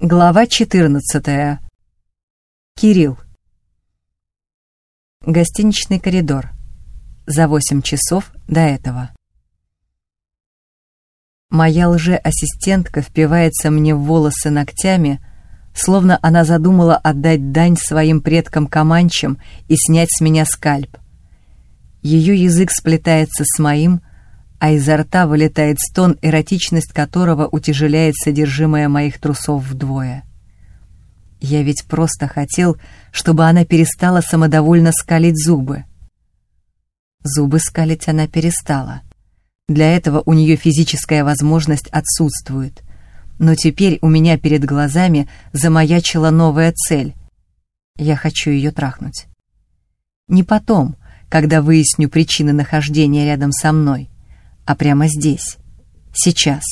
Глава 14. Кирилл. Гостиничный коридор. За 8 часов до этого. Моя лже-ассистентка впивается мне в волосы ногтями, словно она задумала отдать дань своим предкам-команчам и снять с меня скальп. Ее язык сплетается с моим, а изо рта вылетает стон, эротичность которого утяжеляет содержимое моих трусов вдвое. Я ведь просто хотел, чтобы она перестала самодовольно скалить зубы. Зубы скалить она перестала. Для этого у нее физическая возможность отсутствует. Но теперь у меня перед глазами замаячила новая цель. Я хочу ее трахнуть. Не потом, когда выясню причины нахождения рядом со мной, а прямо здесь, сейчас.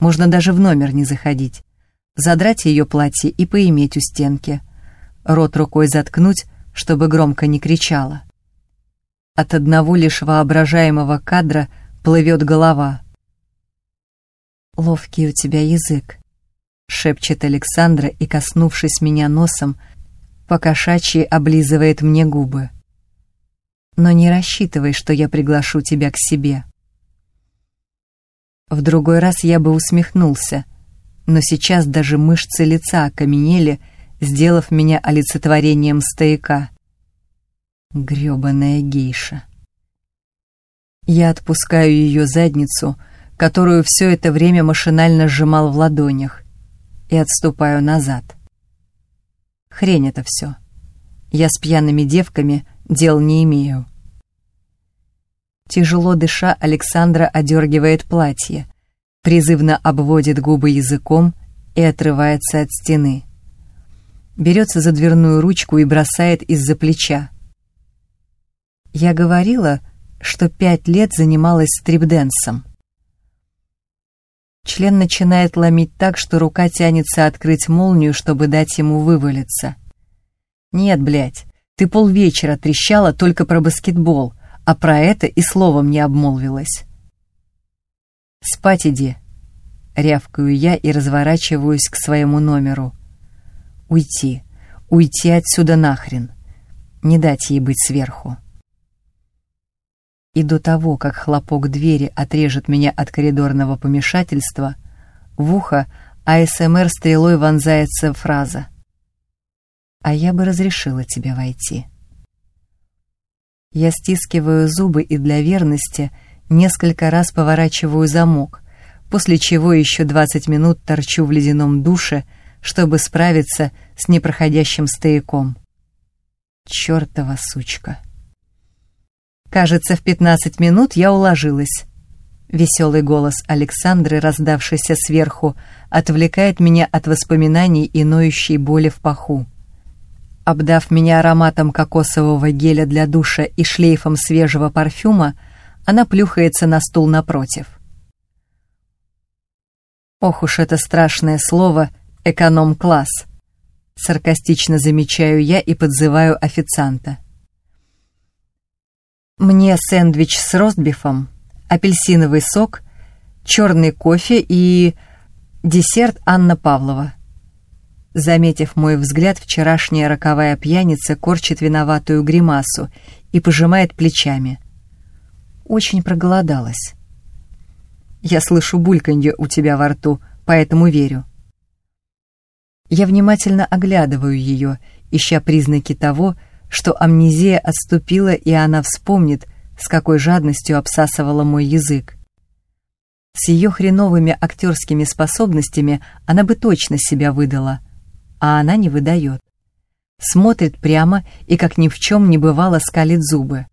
Можно даже в номер не заходить, задрать ее платье и поиметь у стенки, рот рукой заткнуть, чтобы громко не кричала. От одного лишь воображаемого кадра плывет голова. «Ловкий у тебя язык», — шепчет Александра и, коснувшись меня носом, покошачьи облизывает мне губы. «Но не рассчитывай, что я приглашу тебя к себе». В другой раз я бы усмехнулся, но сейчас даже мышцы лица окаменели, сделав меня олицетворением стояка. Грёбаная гейша. Я отпускаю ее задницу, которую все это время машинально сжимал в ладонях, и отступаю назад. Хрень это все. Я с пьяными девками дел не имею. Тяжело дыша, Александра одергивает платье, призывно обводит губы языком и отрывается от стены. Берется за дверную ручку и бросает из-за плеча. Я говорила, что пять лет занималась стрипденсом. Член начинает ломить так, что рука тянется открыть молнию, чтобы дать ему вывалиться. «Нет, блядь, ты полвечера трещала только про баскетбол, а про это и словом не обмолвилась. «Спать иди», — рявкаю я и разворачиваюсь к своему номеру. «Уйти, уйти отсюда нахрен, не дать ей быть сверху». И до того, как хлопок двери отрежет меня от коридорного помешательства, в ухо АСМР стрелой вонзается фраза «А я бы разрешила тебе войти». Я стискиваю зубы и для верности несколько раз поворачиваю замок, после чего еще 20 минут торчу в ледяном душе, чтобы справиться с непроходящим стояком. Чёртова сучка. Кажется, в 15 минут я уложилась. Веселый голос Александры, раздавшийся сверху, отвлекает меня от воспоминаний и ноющей боли в паху. Обдав меня ароматом кокосового геля для душа и шлейфом свежего парфюма, она плюхается на стул напротив. Ох уж это страшное слово «эконом-класс», саркастично замечаю я и подзываю официанта. Мне сэндвич с ростбифом, апельсиновый сок, черный кофе и десерт Анна Павлова. Заметив мой взгляд, вчерашняя роковая пьяница корчит виноватую гримасу и пожимает плечами. Очень проголодалась. Я слышу бульканье у тебя во рту, поэтому верю. Я внимательно оглядываю ее, ища признаки того, что амнезия отступила, и она вспомнит, с какой жадностью обсасывала мой язык. С ее хреновыми актерскими способностями она бы точно себя выдала — а она не выдает. Смотрит прямо и, как ни в чем не бывало, скалит зубы.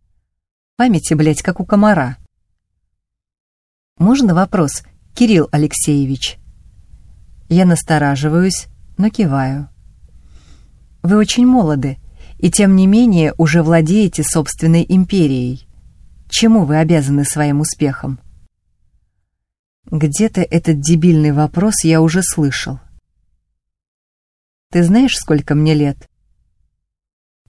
Памяти, блядь, как у комара. «Можно вопрос, Кирилл Алексеевич?» Я настораживаюсь, но киваю. «Вы очень молоды, и тем не менее уже владеете собственной империей. Чему вы обязаны своим успехом?» Где-то этот дебильный вопрос я уже слышал. Ты знаешь, сколько мне лет?»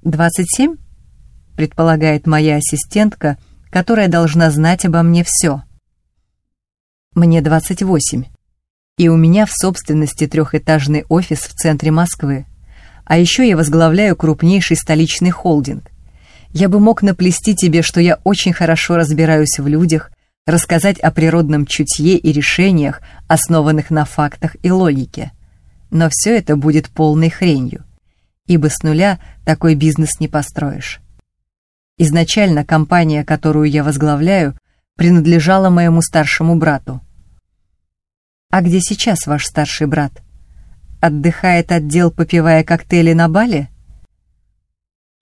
«Двадцать семь?» — предполагает моя ассистентка, которая должна знать обо мне все. «Мне двадцать восемь», И у меня в собственности трехэтажный офис в центре Москвы. А еще я возглавляю крупнейший столичный холдинг. Я бы мог наплести тебе, что я очень хорошо разбираюсь в людях, рассказать о природном чутье и решениях, основанных на фактах и логике. Но все это будет полной хренью, ибо с нуля такой бизнес не построишь. Изначально компания, которую я возглавляю, принадлежала моему старшему брату. А где сейчас ваш старший брат? Отдыхает отдел, попивая коктейли на бале?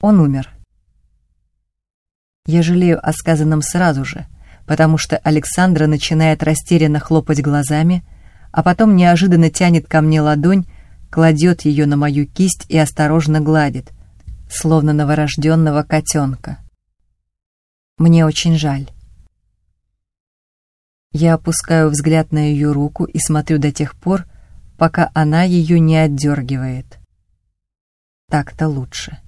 Он умер. Я жалею о сказанном сразу же, потому что Александра начинает растерянно хлопать глазами, а потом неожиданно тянет ко мне ладонь, кладет ее на мою кисть и осторожно гладит, словно новорожденного котенка. Мне очень жаль. Я опускаю взгляд на ее руку и смотрю до тех пор, пока она ее не отдергивает. Так-то лучше.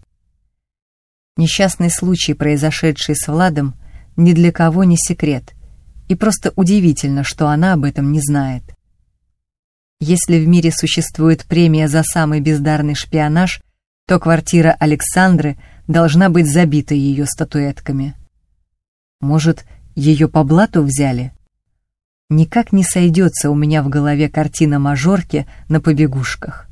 Несчастный случай, произошедший с Владом, ни для кого не секрет, и просто удивительно, что она об этом не знает. Если в мире существует премия за самый бездарный шпионаж, то квартира Александры должна быть забита ее статуэтками. Может, ее по блату взяли? Никак не сойдется у меня в голове картина мажорки на побегушках.